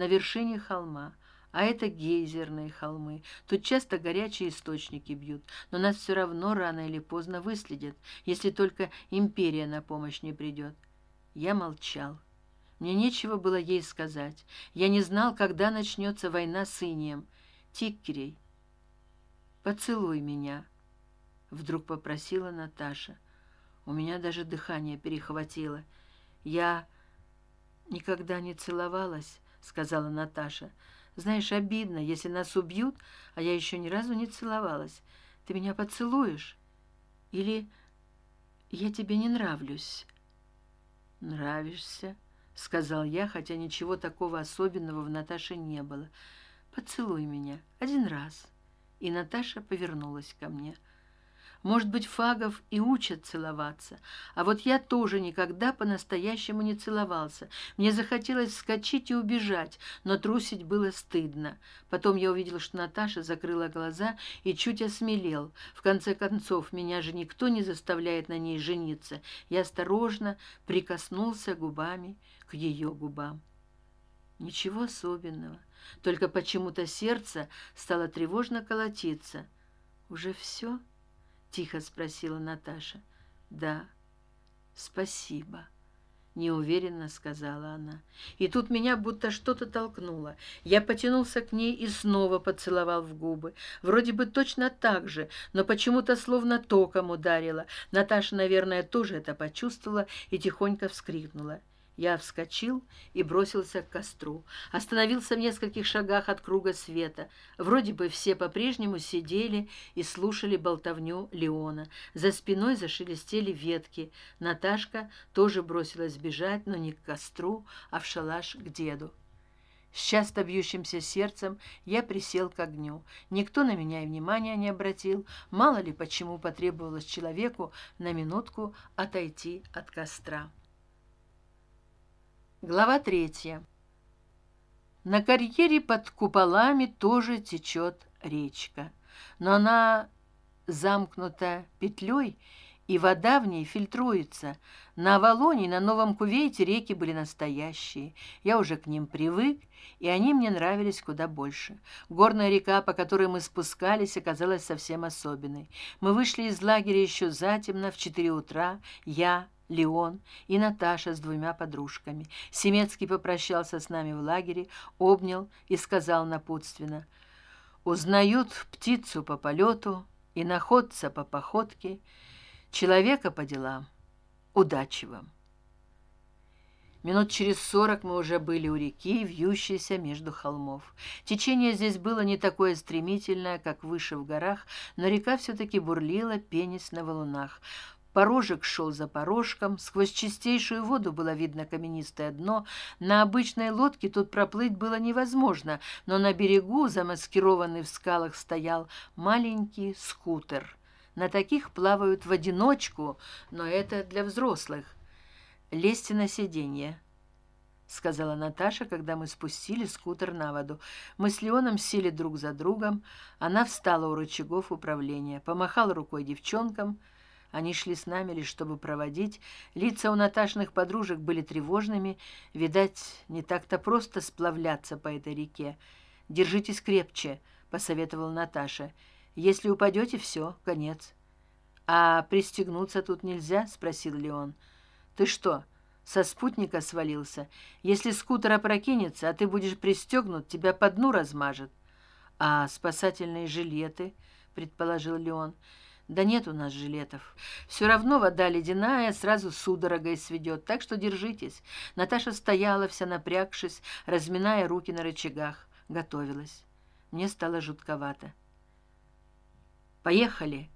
на вершине холма а это гейзерные холмы. Тут часто горячие источники бьют но нас все равно рано или поздно выследят если только империя на помощь не придет я молчал. Мне нечего было ей сказать. Я не знал когда начнется война с инием. Тиккерей поцелуй меня вдруг попросила наташа. У меня даже дыхание перехватило. Я никогда не целовалась сказала наташа. Знаешь обидно если нас убьют а я еще ни разу не целовалась. Ты меня поцелуешь? Или я тебе не нравлюсь? Нравишься сказал я хотя ничего такого особенного в наташе не было. Поцелуй меня один раз и наташа повернулась ко мне может быть фагов и учат целоваться. А вот я тоже никогда по настоящему не целовался. Мне захотелось вскочить и убежать но трусить было стыдно. Потом я увидел что наташа закрыла глаза и чуть осмелел. В конце концов меня же никто не заставляет на ней жениться. Я осторожно прикоснулся губами к ее губам. Ничего особенного. Только почему то сердце стало тревожно колотиться. Уже все тихо спросила наташа да спасибо неуверенно сказала она. И тут меня будто что то толкнуло. Я потянулся к ней и снова поцеловал в губы. Вроде бы точно так же но почему то словно током ударило. Наташа наверное тоже это почувствовала и тихонько вскрикнула я вскочил и бросился к костру. Остановился в нескольких шагах от круга света. Вроде бы все по прежнему сидели и слушали болтовню леона. За спиной зашелестели ветки. Наташка тоже бросилась бежать но не к костру а в шалаш к деду. С часто бьющимся сердцем я присел к огню. Никто на меня и внимания не обратил. Мало ли почему потребовалось человеку на минутку отойти от костра глава третья. На карьере под куполами тоже течет речка но она замкнута петлей и вода в ней фильтруется. На авалоне на новом кувейте реки были настоящие. Я уже к ним привык и они мне нравились куда больше. Горная река по которой мы спускались оказалась совсем особенной. Мы вышли из лагеря еще затемно в четыре утра. Я леон и наташа с двумя подружками. Семецкий попрощался с нами в лагере обнял и сказал напутственно. Узнают птицу по полету и находца по походке человека по делам. Удачи вам! Минут через сорок мы уже были у реки вьющейся между холмов. Течение здесь было не такое стремительное как выше в горах но река все таки бурлила пенясь на валунах порожек шел за порожком сквозь чистейшую воду было видно каменистое дно. На обычной лодке тут проплыть было невозможно но на берегу замаскированный в скалах стоял маленький скутер. На таких плавают в одиночку но это для взрослых. Лезьте на сиденье сказала наташа когда мы спустили скутер на воду. Мы с леоном сели друг за другом. Она встала у рычагов управления помахала рукой девчонкам они шли с нами лишь чтобы проводить. Лица у наташных подружек были тревожными. Видать не так то просто сплавляться по этой реке. Держитесь крепче посоветовал наташа. Если упадете все конец а пристегнуться тут нельзя спросил леон. Ты что со спутника свалился? Если скутер опрокинется а ты будешь пристегнут тебя по дну размажет а спасательные жилеты предположил леон да нет у нас жилетов. Все равно вода ледяная сразу судорогой сведет так что держитесь. Наташа стояла вся напрягшись разминая руки на рычагах. Готовилась. Мне стало жутковато. Поехали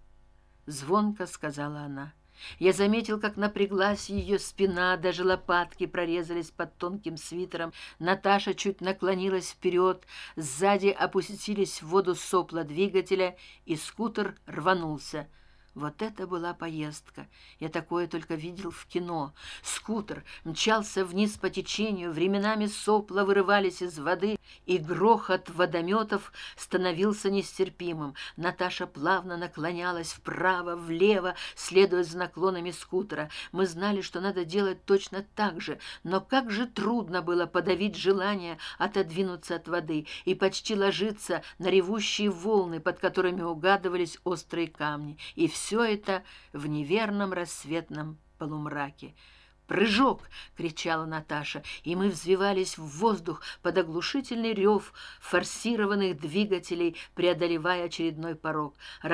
звонко сказала она я заметил как напряглась ее спина даже лопатки прорезались под тонким свитером. Наташа чуть наклонилась вперед сзади опустились в воду сопла двигателя и скутер рванулся вот это была поездка. Я такое только видел в кино. Скутер мчался вниз по течению временами сопла вырывались из воды и грохот водометов становился нестерпимым. Наташа плавно наклонялась вправо влево следуя за наклонами скутера. Мы знали что надо делать точно так же но как же трудно было подавить желание отодвинуться от воды и почти ложиться на ревущие волны под которыми угадывались острые камни. И все все это в неверном рассветном полумраке. Прыжок кричала наташа и мы взвивались в воздух под оглушительный рев форсированных двигателей преодолевая очередной порог